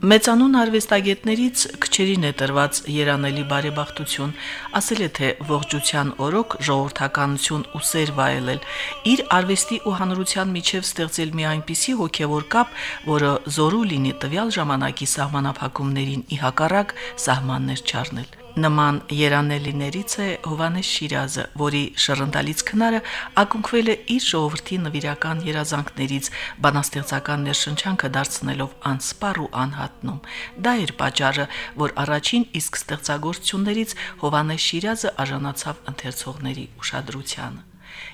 Մեծանուն արվեստագետներից քչերին է տրված երանելի բարեբախտություն, ասել է թե ողջության օրոք ժողովրդականություն ու սեր վայելել, իր արվեստի ու հանրության միջև ստեղծել մի այնպիսի հոգևոր կապ, որը զորու լինի տվյալ ժամանակի սահմանափակումներին ի հակառակ սահմաններ չառնել։ Նման երանելիներից է Հովանես Շիրազը, որի շռնդալից քնարը ակունքվել է իր ժողովրդի նվիրական երազանքներից, բանաստեղծական ներշնչանքը դարձնելով անսպառ ու անհատնում։ Դա էր պատճառը, որ առաջին իսկ ստեղծագործություններից Հովանես Շիրազը արժանացավ ընթերցողների ուշադրությանը։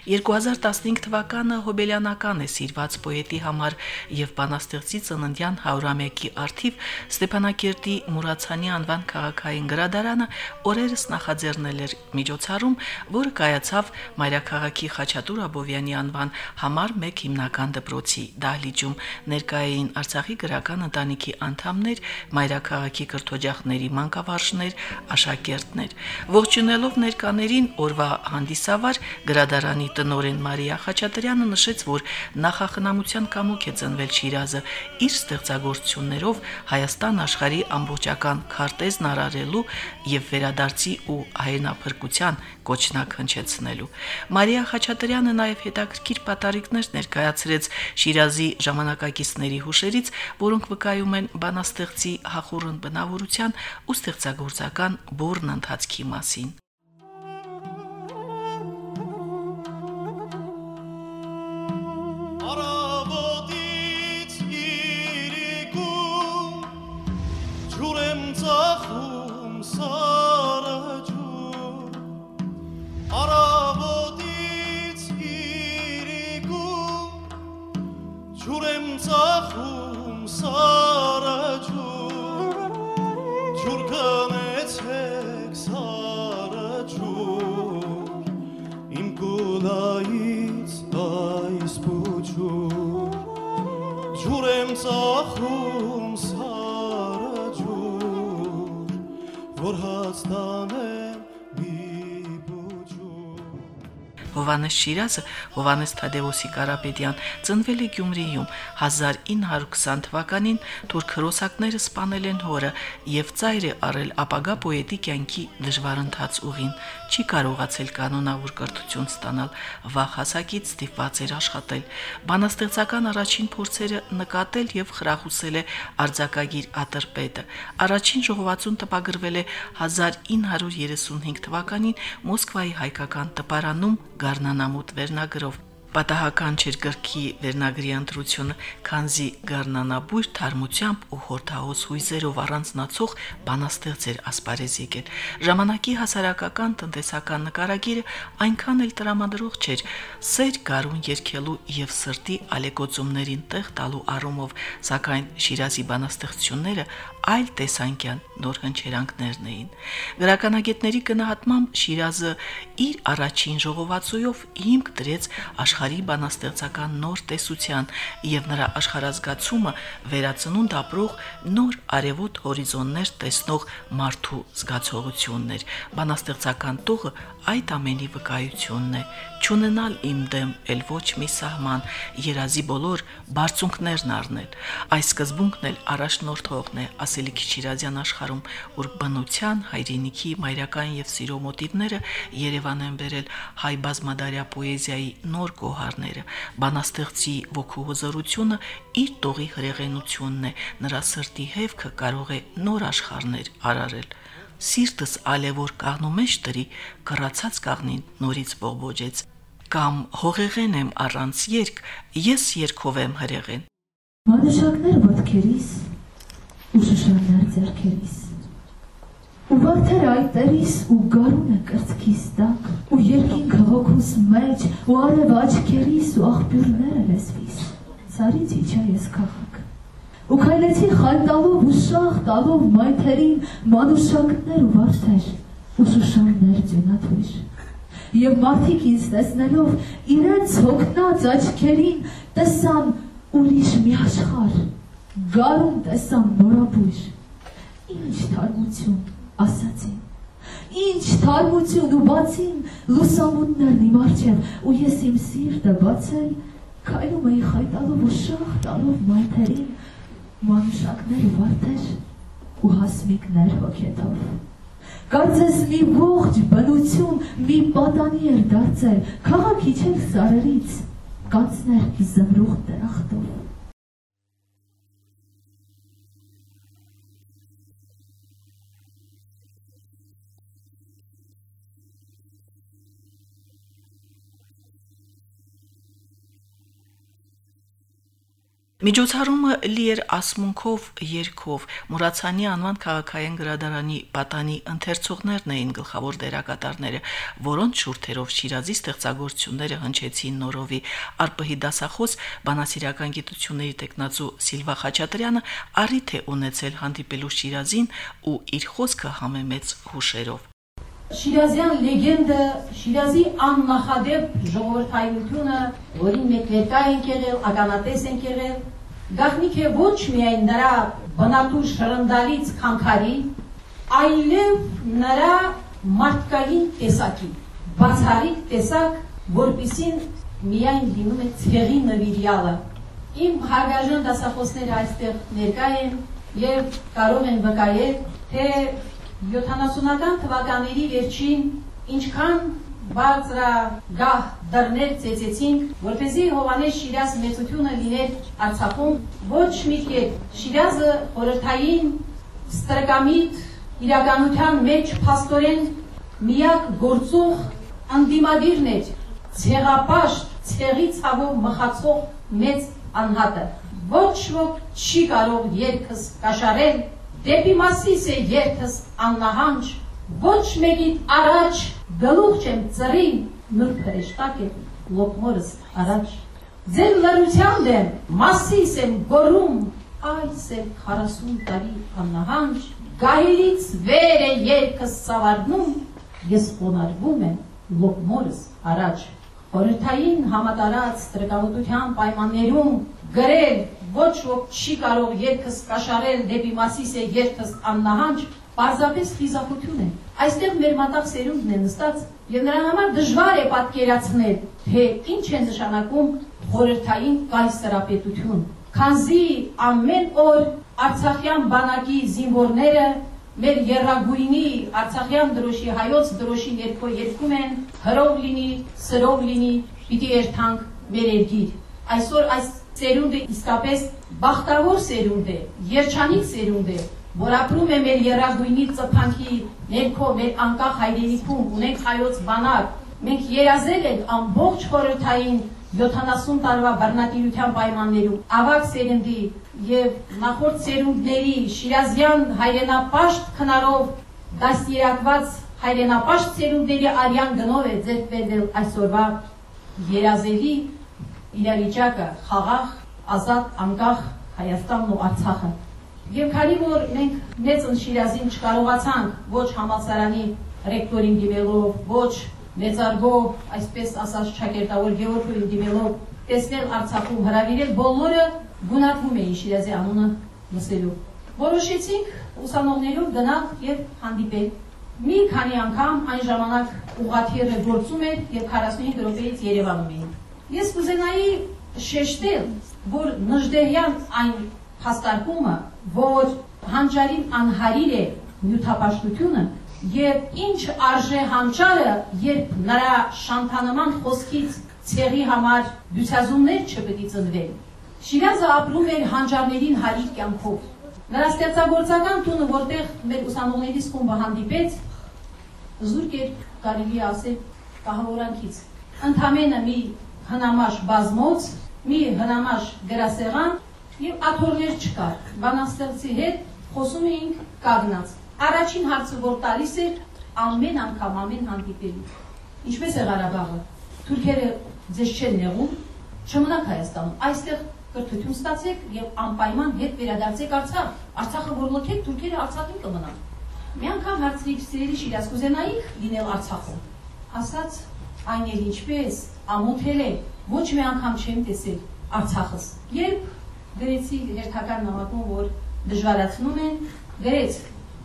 2015 թվականը հոբելյանական է սիրված պոետի համար եւ բանաստեղծի ծննդյան 101-ի արթիվ Ստեփանակերտի Մուրացանի անվան քաղաքային գրադարանը օրերս նախաձեռնել էր միջոցառում, որը կայացավ Մայրաքաղաքի Խաչատուր Աբովյանի անվան համար 1 հիմնական դպրոցի դահլիճում ներկայային Արցախի գրական ընտանիքի անդամներ, Մայրաքաղաքի կրթօջախների մանկավարժներ, աշակերտներ։ Ողջունելով ներկաներին օրվա հանդիսավար գրադարանի տնորեն Մարիա Խաչատրյանը նշեց, որ նախախնամության կամոք է ծնվել Շիրազը իր ստեղծագործություններով Հայաստան աշխարհի ամբողջական քարտեզն արարելու եւ վերադարձի ու հայրենափրկության կոչնակ հնչեցնելու։ Մարիա Խաչատրյանը նաեւ հետաքրքիր պատարիկներ ներկայացրեց Շիրազի ժամանակակիցների հուշերից, որոնք վկայում են բանաստեղծի հախուռն բնավորության ու ստեղծագործական բուրն ընթացքի մասին։ Հովանես Շիրազը, Հովանես Թադևոսի Կարապետյան, ծնվել է Գյումրիում 1920 թվականին թուրք հրոսակները սպանել են հորը եւ ծայր է առել ապագա պոետի կյանքի դժվար ընթաց ուղին։ Չի կարողացել կանոնավոր կրթություն ստանալ, վաղ հասակից ստիպված էր աշխատել։ Բանաստեղծական առաջին փորձերը նկատել եւ խրախուսել է արձակագիր Ատրպետը։ Առաջին ժողովածուն տպագրվել է 1935 թվականին Մոսկվայի հայկական տպարանում Գառնանամուտ վերնագրով պատահական չէր գրքի վերնագրի ընտրությունը, քանզի Գառնանաբույր թարմությամբ ու հորթահոս հույզերով առանձնացող բանաստեղծ էր ասպարեզ եկել։ Ժամանակի հասարակական տնտեսական նկարագիրը այնքան էլ տրամադրող չէր սեր գարուն երկելու եւ սրտի ալեկոծումներին տեղ տալու առումով, սակայն Շիրազի բանաստեղծությունները այլ տեսանկյան նոր հնչերանքներն էին։ Գրականագետների գնահատմամբ Շիրազը իր առաջին ժողովածույով հիմք դրեց աշխարհի բանաստեղծական նոր տեսության եւ նրա աշխարհազգացումը վերածնունդ ապրող նոր արևոտ հորիզոններ տեսնող մարդու զգացողություններ։ Բանաստեղծական տողը այդ ամենի վկայությունն է։ Չունենալ իմ դեմ էլ ոչ մի սահման, երազի բոլոր բարձունքներն առնել։ Այս սկզբունքն էլ առաջնորդողն է, ասելիքի Շիրազյան աշխարհում, որ բնության, հայրենիքի, մայրական եւ սիրո մոտիվները Երևան են բերել հայ բազմադարյա պոեզիայի նոր գոհարները։ Բանաստեղծի ոգու հզորությունը իր տողի հրեղենությունն է, նրա սրտի հևքը կարող է նոր աշխարհներ արարել սիրտս ալևոր կաղնու մեջ տրի, կռացած կաղնին նորից բողբոջեց, կամ հողեղեն եմ առանց երկ, ես երկով եմ հրեղեն։ Մանուշակներ ոտքերիս, ու շշաններ ձեռքերիս։ ու վարդերը այտերիս ու գարունը կրծքիս տակ ու երկինքը հոգուս մեջ ու արև աչքերիս ու աղբյուրները լեզվիս ցարից իջա ես քաղաք ու քայլեցի խայտալով ու շախ տալով մայթերին մանուշակներ ու վարդեր ու շուշաններ ձյունաթույր եւ մարդիկ ինձ տեսնելով իրենց հոգնած աչքերին տեսան ուրիշ մի աշխարհ գարուն տեսան նորաբույր ինչ թարմություն ասացին Ինչ թարմություն ու բացին լուսամուտներն իմ արջև ու ես իմ սիրտը բացել քայլում էի խայտալով ու շախ տալով մայթերին մանուշակներ ու վարդեր ու հասմիկներ հոգետով Կարծես մի ողջ բնություն մի պատանի էր դարձել քաղաք իջել սարերից կանցներ զմրուխ դրախտով Միջոցառումը լի էր ասմունքով, երգով։ Մուրացյանի անվան քաղաքային գրադարանի պատանի ընթերցողներն էին գլխավոր դերակատարները, որոնց շուրթերով Շիրազի ստեղծագործությունները հնչեցին նորովի։ Արփհի դասախոս բանասիրական գիտությունների տեխնացու Սիլվա Խաչատրյանը առիթ է ունեցել հանդիպելու Շիրազին ու իր խոսքը համեմեց հուշերով։ Շիրազյան լեգենդը, Շիրազի աննախադեպ ժողովրդայնությունը, որին մեկ ներկա ենք եղել, ականատես ենք եղել, գաղտնիք է ոչ միայն նրա բնատու շրնդալից քանքարի, այլև նրա մարդկային տեսակի, բացառիկ տեսակ, որպիսին միայն լինում է ցեղի նվիրյալը։ Իմ հարգաժան դասախոսները այստեղ ներկա են եւ կարող են վկայել, թե 70-ական թվականների վերջին ինչքան բարձրագահ դռներ ծեծեցինք, որպեսզի Հովանես Շիրազ մեծությունը լիներ Արցախում, ոչ մի կերպ Շիրազը խորհրդային ստրկամիտ իրականության մեջ փաստորեն միակ գործող անդիմադիրն էր, ցեղապաշտ, ցեղի ցավով մխացող մեծ անհատը։ Ոչ ոք չի կարող երկս կաշարել Դեպի մասիս է երթս աննահանջ, ոչ մեկիդ առաջ գլուխ չեմ ծրին, նուրբ հրեշտակ է լոկմորս առաջ։ Ձեր լրությամբ եմ, մասիս եմ գորում, այս է 40 տարի աննահանջ, գահիրից վեր է երկս սավարնում, ես խոնարվում եմ լոկմորս առաջ։ Խորհրդային համատարած ստրկավտության պայմաններում գրել ոչ ոք չի կարող երկս կաշարել դեպի Մասիս է երկս աննահանջ, պարզապես խիզախություն է։ Այստեղ մեր մատաղ սերունդն է նստած եւ նրան համար դժվար է պատկերացնել, թե ինչ է նշանակում խորհրդային կայսրապետություն։ Քանզի ամեն օր Արցախյան բանակի զինվորները մեր երրագույնի Արցախյան դրոշի հայոց դրոշի ներքո երկում են հրով լինի, սրով լինի, պիտի երթանք մեր երկիր։ Այսօր այս սերունդը իսկապես բախտավոր սերունդ է, երջանիկ սերունդ է, որ ապրում է մեր երագույնի ծփանքի ներքո մեր անկախ հայրենիքում, ունենք հայոց բանակ, մենք երազել ենք ամբողջ խորհրդային 70 տարվա բռնատիրության պայմաններում ավակ սերնդի եւ նախորդ սերունդների շիրազյան հայրենապաշտ քնարով դաստիարակված հայրենապաշտ սերունդների արյան գնով է ձեռք բերվել այսօրվա երազելի իրավիճակը խաղաղ, ազատ, անկախ Հայաստանն ու Արցախը։ Եվ քանի որ մենք մեծ ընշիրազին չկարողացանք ոչ համալսարանի ռեկտորին դիմելով, ոչ մեծարգով, այսպես ասած ճակերտավոր Գևորգին դիմելով տեսնել Արցախում հրավիրել բոլորը գունատվում էին Շիրազի անունը լսելու։ Որոշեցինք ուսանողներով գնալ եւ հանդիպել։ Մի քանի անգամ այն ժամանակ ուղաթիռը գործում էր եւ 45 րոպեից Երևանում էին։ Ես կուզենայի շեշտել, որ նժդեհյան այն հաստարկումը, որ հանճարին անհարիր է նյութապաշտությունը եւ ինչ արժե հանճարը, երբ նրա շանթանման խոսքից ցեղի համար դյուցազումներ չպետք ծնվեն։ Շիրազը ապրում էր հանճարներին հարիր կյանքով։ Նրա ստեղծագործական տունը, որտեղ մեր ուսանողներից խումբը հանդիպեց, զուրկ էր կարելի ասել կահավորանքից։ Ընդամենը մի հնամաշ բազմոց, մի հնամաշ գրասեղան եւ աթոռներ չկար։ Բանաստեղծի հետ խոսում էինք կանգնած։ առաջին հարցը որ տալիս էր ամեն անգամ ամեն հանդիպելու։ Ինչպես է Ղարաբաղը։ Թուրքերը ձեզ չեն նեղում, չմնաք Հայաստանում։ Այստեղ կրթություն ստացեք եւ անպայման հետ վերադարձեք Արցախ։ Արցախը որ լքեք, թուրքերը Արցախին կմնան։ Մի անգամ հարցրիք սիրելի Շիրազ կուզենայիք լինել Արցախում։ Ասաց այն էլ ինչպես ամոթել է, ոչ մի անգամ չեմ տեսել Արցախս։ Երբ գրեցի հերթական նամակում, որ դժվարացնում են, գրեց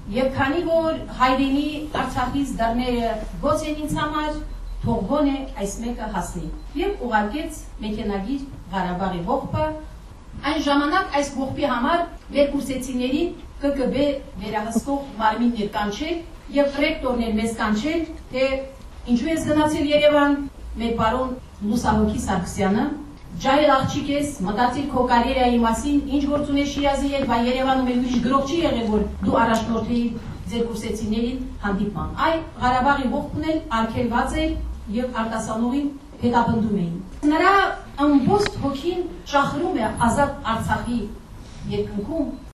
Եվ քանի որ հայրենի Արցախից դռները գոց են ինձ համար, թող գոնե այս մեկը հասնի։ Եվ ուղարկեց մեքենագիր Ղարաբաղի ողբը։ Այն ժամանակ այս ողբի համար մեր կուրսեցիներին ԿԿԲ վերահսկող մարմիններ կանչել եւ ռեկտորներ մեզ կանչել, թե ինչու ես գնացել Երևան, մեր պարոն Լուսահոգի Սարգսյանը Ջահել աղջիկ ես, մտածիր քո կարիերայի մասին, ինչ գործ ունես Շիրազի հետ, բայց Երևանում էլ ուրիշ գրող չի եղել, որ դու առաջնորդեի ձեր կուրսեցիներին հանդիպման։ Այ Ղարաբաղի ողբն էլ արգելված էր եւ արտասանողին հետապնդում էին։ Նրա ամբողջ հոգին շախրում է ազատ Արցախի երկնքում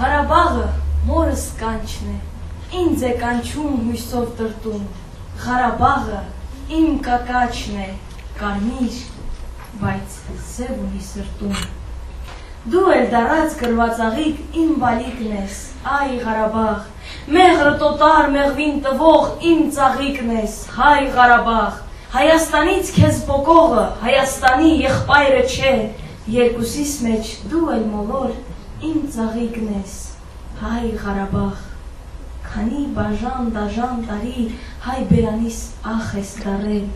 Ղարաբաղը մորս կանչն է, ինձ է կանչում հույսով տրտում, Ղարաբաղը իմ կակաչն է, կարմիր, բայց սև ունի սրտում։ Դու էլ դարած գրվածաղիկ իմ բալիկն ես, այ Ղարաբաղ, մեղրը տոտար մեղվին տվող իմ ծաղիկն ես, հայ Ղարաբաղ, Հայաստանից քեզ բոկողը, Հայաստանի եղբայրը չէ, երկուսիս մեջ դու էլ մոլոր իմ ծաղիկն ես, հայ Ղարաբաղ, քանի բաժան դաժան տարի հայ բերանիս ախ ես դարել,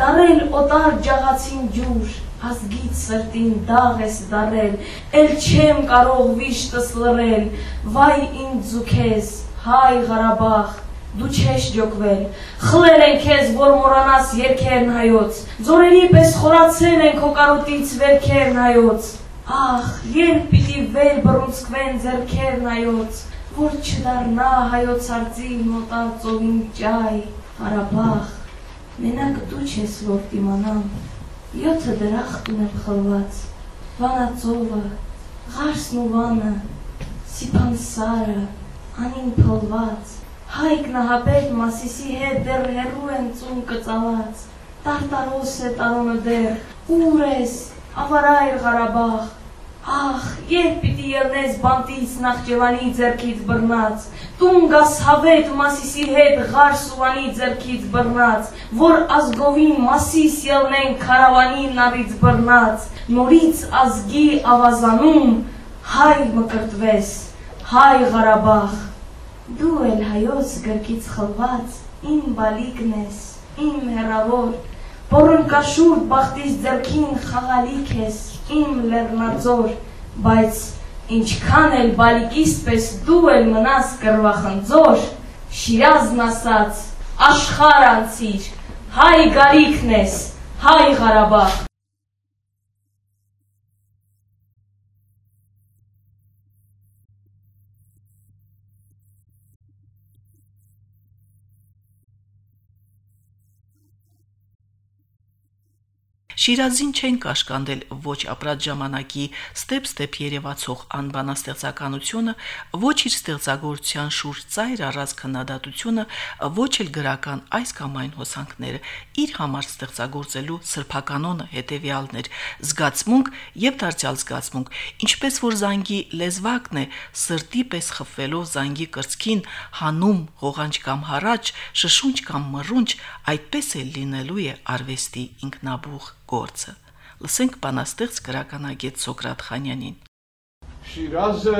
դարել օտար ջաղացին ջուր, ազգից սրտին դաղ ես դարել, էլ չեմ կարող վիշտս լրել, վայ ինձ ու քեզ, հայ Ղարաբաղ, դու չես ջոկվել, խլել են քեզ, որ մորանաս երկերն հայոց, ձորերի պես խորացրել են քո կարոտից վերքերն հայոց, Ախ, երբ պիտի վեր բռունցքվեն ձերքերն այոց, որ չդառնա հայոց արձի մոտար ծովին ճայ, Ղարաբաղ, մենակ դու չես որ դիմանամ, յոթը դրախտ ունեմ խլված, վանածովը, ղարսն ու վանը, սիփան սարը, անին փլված, հայք նահապետ մասիսի հետ դեռ հերու են ծուն կծալած, տարտարոս է տարոնը դեռ, ուր ես, ավարայր Ղարաբաղ, Ախ, երբ պիտի ելնես բանտից Նախճեվանի ձեռքից բռնած, տուն գաս հավետ Մասիսի հետ Ղար Սուվանի ձեռքից բռնած, որ ազգովին Մասիս ելնեն քարավանի նավից բռնած, նորից ազգի ավազանում հայ մկրտվես, հայ Ղարաբաղ, դու էլ հայոց գրքից խլված իմ բալիկն ես, իմ հերավոր, Պորնկաշուր բախտից ձեռքին խաղալիք ես, իմ լեռնաձոր, բայց ինչքան էլ բալիկիս պես դու էլ մնաս կրվախնձոր, Շիրազն ասաց, աշխար անցիր, հայ գալիքն ես, հայ Ղարաբաղ։ Շիրազին չեն կաշկանդել ոչ ապրած ժամանակի ստեփ-ստեփ երևացող անբանաստեղծականությունը, ոչ իր ստեղծագործության շուրջ ծայր առած քննադատությունը, ոչ էլ գրական այս կամ այն հոսանքները իր համար ստեղծագործելու սրբականոնը հետեւյալներ՝ զգացմունք եւ դարձյալ զգացմունք, ինչպես որ զանգի լեզվակն է սրտի պես խփվելով զանգի կրծքին հանում ղողանջ կամ հարաճ, շշունչ կամ մռունչ, այդպես էլ լինելու է արվեստի ինքնաբուխ գործը։ Լսենք բանաստեղծ գրականագետ Սոկրատ Խանյանին։ Շիրազը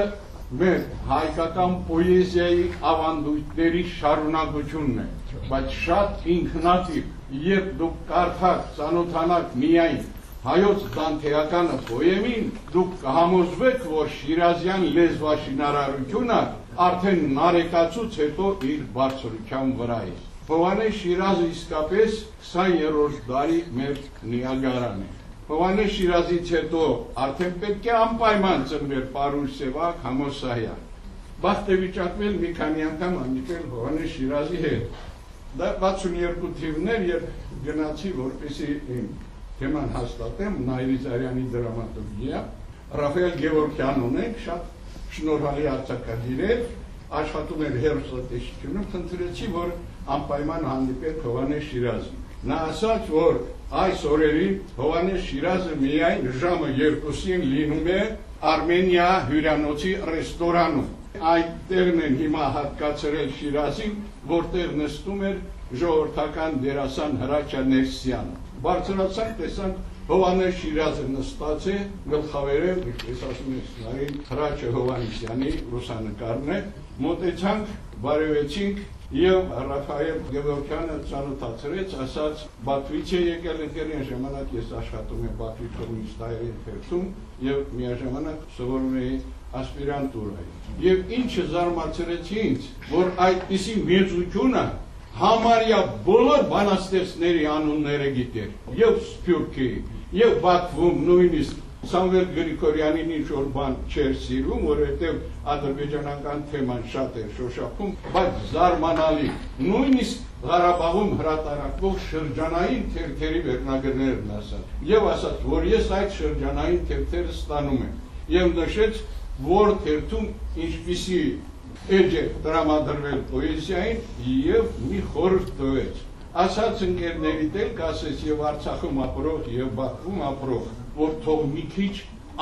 մեր հայկական պոեզիայի ավանդույթների շարունակությունն է, բայց շատ ինքնատիպ, երբ դուք կարդաք, ծանոթանաք միայն հայոց դանթեականը պոեմին, դուք կհամոզվեք, որ Շիրազյան լեզվաշինարարությունը արդեն նարեկացուց հետո իր բարձրության վրա է։ Հովանես Շիրազը իսկապես 20-րդ դարի մեր Նիագարան է։ Հովանես Շիրազից հետո արդեն պետք է անպայման ծնվեր Պարուս Սևակ Համոսահյան։ բախտ է վիճակվել մի քանի անգամ հանդիպել Հովանես Շիրազի հետ։ Դա 62 թիվներ, երբ գնացի, որպեսի թեման հաստատեմ, Նայիրի Զարյանի դրամատուրգիա, Ռաֆայել Գևորգյան ունենք, շատ շնորհալի արձակագիր էր, աշխատում էր հերոսատեսչությունում, խնդրեցի, որ անպայման հանդիպել Հովանես Շիրազին։ Նա ասաց, որ այս օրերին Հովանես Շիրազը միայն ժամը 2-ին լինում է Արմենիա հյուրանոցի ռեստորանում։ Այդ տեղն են հիմա հատկացրել Շիրազին, որտեղ նստում էր ժողովրդական դերասան Հրաչյա Ներսյանը։ Բարձրացանք, տեսանք Հովանես Շիրազը նստած է գլխավերել, ինչպես ասում ես, նարին Հրաչը Հովանեսյանի լուսանկարն է։ Մոտեցանք, բարևեցինք, Եվ Ռաֆայել Գևորգյանը ցանոթացրեց, ասաց Բաքվից է եկել ընկերին ժամանակ ես աշխատում եմ Բաքվի կոմունիստների ֆերտում եւ միաժամանակ սովորում էի ասպիրանտուրայի։ Եվ ինչը զարմացրեց ինձ, որ այդպիսի մեծությունը համարյա բոլոր բանաստեղծների անունները գիտեր։ Եվ Սփյուռքի, եւ Բաքվում նույնիսկ Սամվել Գրիգորյանին ինչ որ բան չէր սիրում, որովհետև ադրբեջանական թեման շատ էր շոշափում, բայց զարմանալի, նույնիսկ Ղարաբաղում հրատարակվող շրջանային թերթերի վերնագրներն ասաց։ Եվ ասաց, որ ես այդ շրջանային թերթերը ստանում եմ։ Եվ նշեց, որ թերթում ինչպիսի էջ է տրամադրվել պոեզիային եւ մի խորհուրդ տվեց։ Ասաց ընկերների դել կասես եւ Արցախում ապրող եւ Բաքվում ապրող որ թող մի քիչ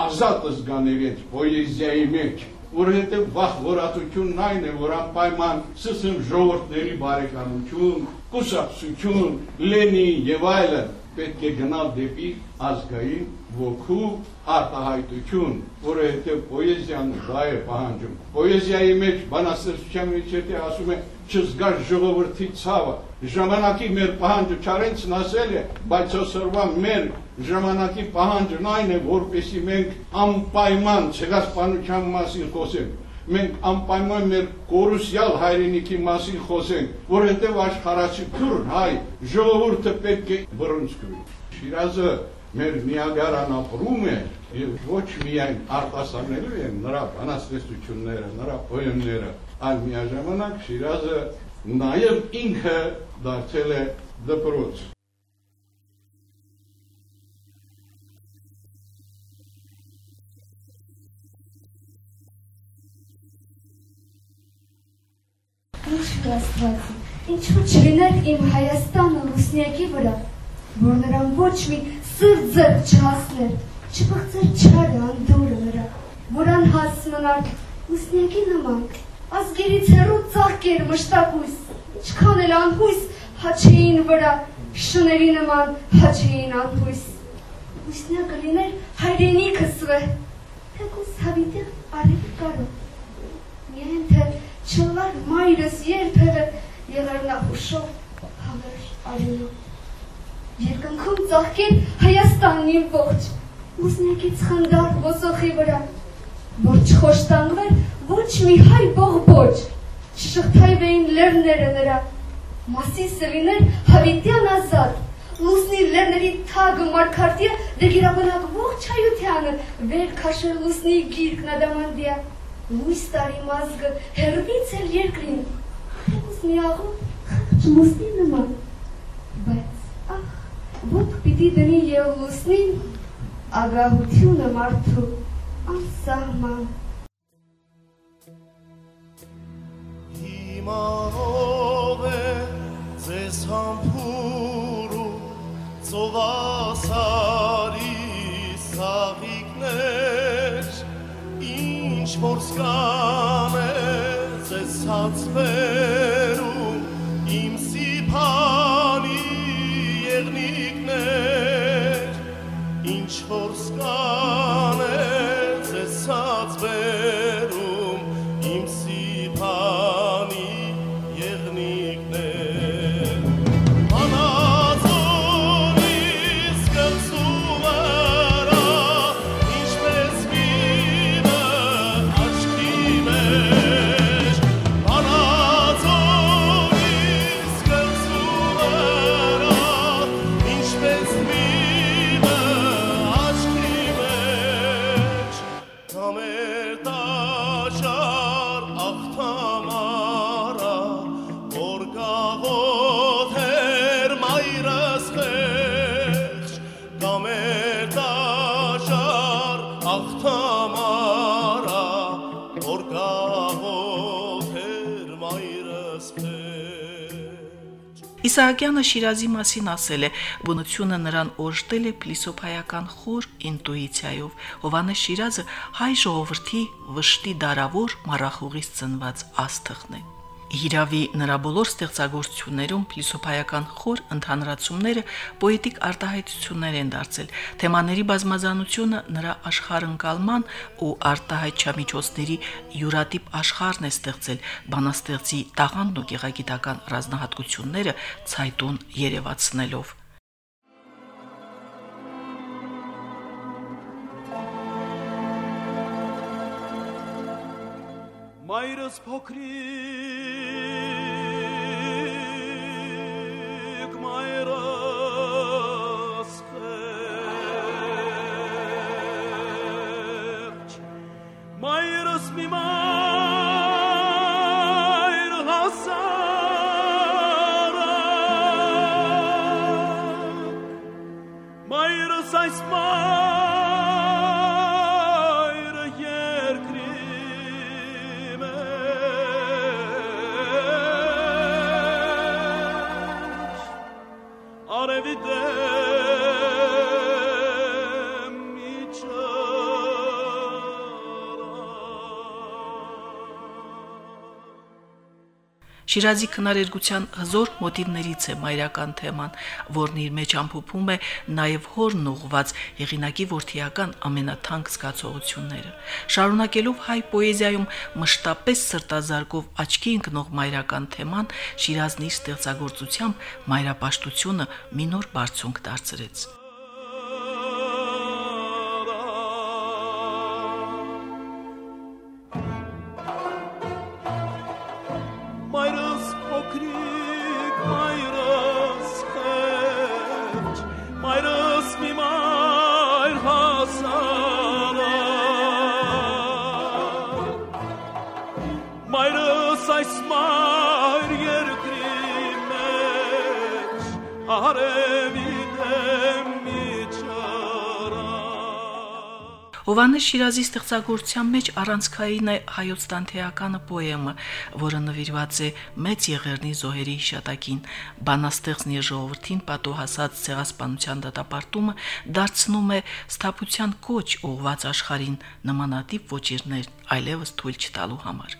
ազատ զգան իրենց պոեզիայի մեջ, որովհետև վախ որացությունն այն է, որ անպայման սսմ ժողովրդների բարեկամություն, կուսակցություն, Լենին եւ այլն պետք է գնալ դեպի ազգային ոգու արտահայտություն, որովհետև պոեզիան դա է պահանջում։ Պոեզիայի մեջ բանաստեղծության մեջ եթե ասում է չզգար ժողովրդի ցավը, ժամանակի մեր պահանջը չարենցն ասել է, բայց այսօրվա մեր ժամանակի պահանջն այն է, որպեսի մենք անպայման ցեղասպանության մասին խոսենք մենք անպայման մեր կորուսյալ հայրենիքի մասին խոսենք, որովհետև աշխարհացի քուր հայ ժողովուրդը պետք է բռնցքվի։ Շիրազը մեր Նիագարան ապրում է եւ ոչ միայն արտասանելու են նրա բանաստեղծությունները, նրա պոեմները, այլ միաժամանակ Շիրազը նաեւ ինքը դարձել է դպրոց։ Ինչու Աստված, ինչու չլիներ իմ Հայաստանը Ռուսնիակի վրա, որ նրան ոչ մի սրտ ձեռք չհասներ, չփղծեր չարը անդորը նրա, որ անհաս մնար Ռուսնիակի նման, ազգերից հեռու ծաղկեր մշտակույս, ինչքան էլ անհույս հաչեին վրա, շների նման հաչեին անհույս։ Ռուսնիակը լիներ հայրենիքս վե, թեկուս հավիտեղ արիվ կարող, միայն թե չլար մայրս երբևէ եղեր նա հուշով հավեր արյունով։ Երկնքում ծաղկեր Հայաստանն իմ ողջ, ուսնեկից խնդար ոսոխի վրա, որ չխոշտանգվեր ոչ մի հայ բողբոջ, չշղթայվեին լերները նրա, մասիսը լիներ հավիտյան ազատ, լուսնի լերների թագը մարկարտիա, դե գիրաբնակ ողջ հայությանը, վեր քաշել լուսնի գիրկն ադամանդիա, լույս տարի մազգը հերվից էլ երկրին, խեղուս միաղում չմուսնի նման, բայց ախ, ոտք պիտի դնի և լուսնին ագահությունը մարդու անսահման։ Հիմա ով է ձեզ համբուրում ծովասարի սաղիկներ ինչ որ սկան է ձեզ հացվերում իմ սիպանի եղնիկներ ինչ որ սկան Իսահակյանը Շիրազի մասին ասել է. «Բնությունը նրան օժտել է փիլիսոփայական խոր ինտուիցիայով։ Հովանես Շիրազը հայ ժողովրդի վշտի դարավոր մառախուղից ծնված աստղն է»։ Հիրավի նրա բոլոր ստեղծագործություններում փիլիսոփայական խոր ընդհանրացումները պոետիկ արտահայտություններ են դարձել։ Թեմաների բազմազանությունը նրա աշխարհընկալման ու արտահայտչամիջոցների յուրատիպ աշխարհն է ստեղծել բանաստեղծի տաղանդն ու գեղագիտական ռազմահատկությունները ցայտուն երևացնելով։ Մայրս փոքրիկ մայրս խեղճ մայրս մի մայր հասարակ մայրս Շիրազի քնարերգության հզոր մոտիվներից է մայրական թեման, որն իր մեջ ամփոփում է նաև հորն ուղված հեղինակի ворթիական ամենաթանկ զգացողությունները։ Շարունակելով հայ պոեզիայում մշտապես սրտազարգով աչքի ընկնող մայրական թեման Շիրազնի ստեղծագործությամբ մայրապաշտությունը մի նոր բարձունք դարձրեց։ Հովանես Շիրազի ստեղծագործության մեջ առանցքային է հայոց տանթեականը պոեմը, որը նվիրված է մեծ եղերնի զոհերի հիշատակին։ Բանաստեղծն իր ժողովրդին պատոհասած ցեղասպանության դատապարտումը դարձնում է սթափության կոչ ուղված աշխարհին նմանատիպ ոչիրներ այլևս թույլ չտալու համար։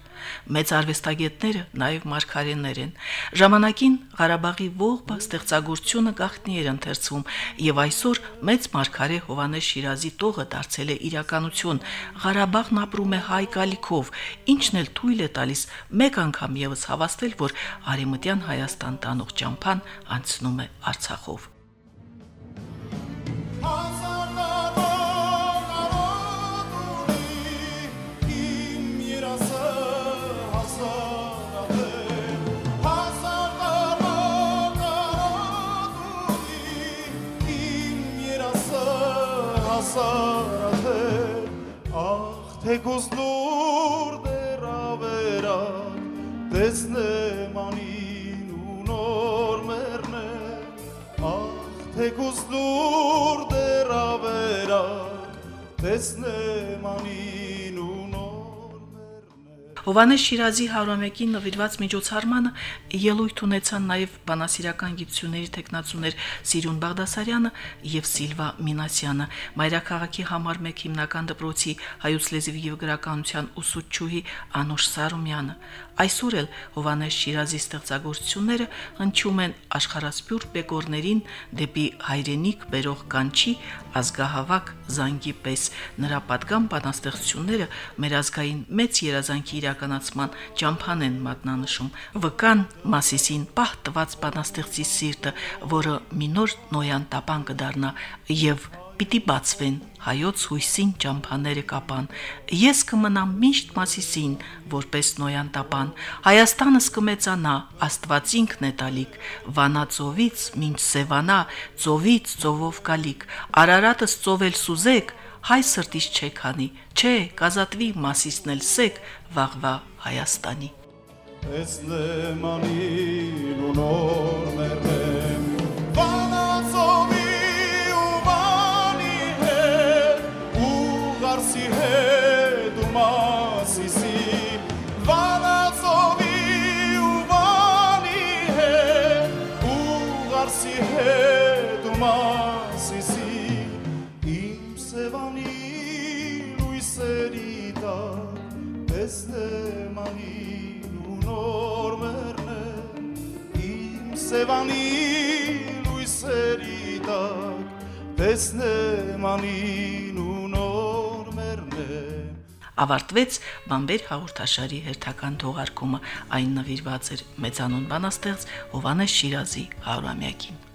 Մեծ արվեստագետները նաև մարգարեներ են։ Ժամանակին Ղարաբաղի ողբը ստեղծագործությունը գաղտնի էր ընթերցվում, եւ այսօր մեծ մարգարե Հովանես Շիրազի տողը դարձել է իրականություն։ Ղարաբաղն ապրում է հայ գալիքով, ինչն էլ թույլ է տալիս մեկ անգամ եւս հավաստել, որ Արեմտյան Հայաստան տանող ճամփան անցնում է Արցախով։ Հազար Ախ թեկուզ լուր դերավերա տեսնեմ անին ու նոր մերնեմ Ախ թեկուզ լուր դերավերա տեսնեմ անին ու նոր մերնեմ Հովանես Շիրազի 101-ին նվիրված միջոցառմանը ելույթ ունեցան նաև բանասիրական գիտությունների տեխնացուներ Սիրուն Բաղդասարյանը եւ Սիլվա Մինասյանը, Մայրաքաղաքի համար 1 հիմնական դպրոցի հայոց լեզվի եւ գրականության ուսուցչուհի Անուշ Սարումյանը։ Այսօր էլ Հովանես Շիրազի ստեղծագործությունները հնչում են աշխարհասփյուր բեկորներին դեպի հայրենիք բերող կանչի ազգահավաք զանգի պես։ Նրա պատգամ բանաստեղծությունները մեր ազգային մեծ երազանքի իրականացման ճամփան են մատնանշում։ Վկան Մասիսին պահ տված բանաստեղծի սիրտը, որը մի նոր նոյան տապան կդառնա եւ պիտի բացվեն հայոց հույսին ճամփաները կապան ես կմնամ միշտ մասիսին որպես նոյան տապան հայաստանս կմեծանա աստված ինքն է տալիք վանա ծովից մինչ սևանա ծովից ծովով գալիք արարատս ծովել սուզեք հայ սրտից չեք հանի չէ կազատվի մասիսն էլ սեք վաղվա հայաստանի Տեսնեմ անին ու նոր մերնեմ տեսնեմ անին ու նոր մեռնեմ իմ սևանի լույսերի տակ տեսնեմ անին ու նոր մեռնեմ ավարտվեց Բամբեր հաղորդաշարի հերթական թողարկումը այն նվիրված էր մեծանուն բանաստեղծ Հովանես Շիրազի 100-ամյակին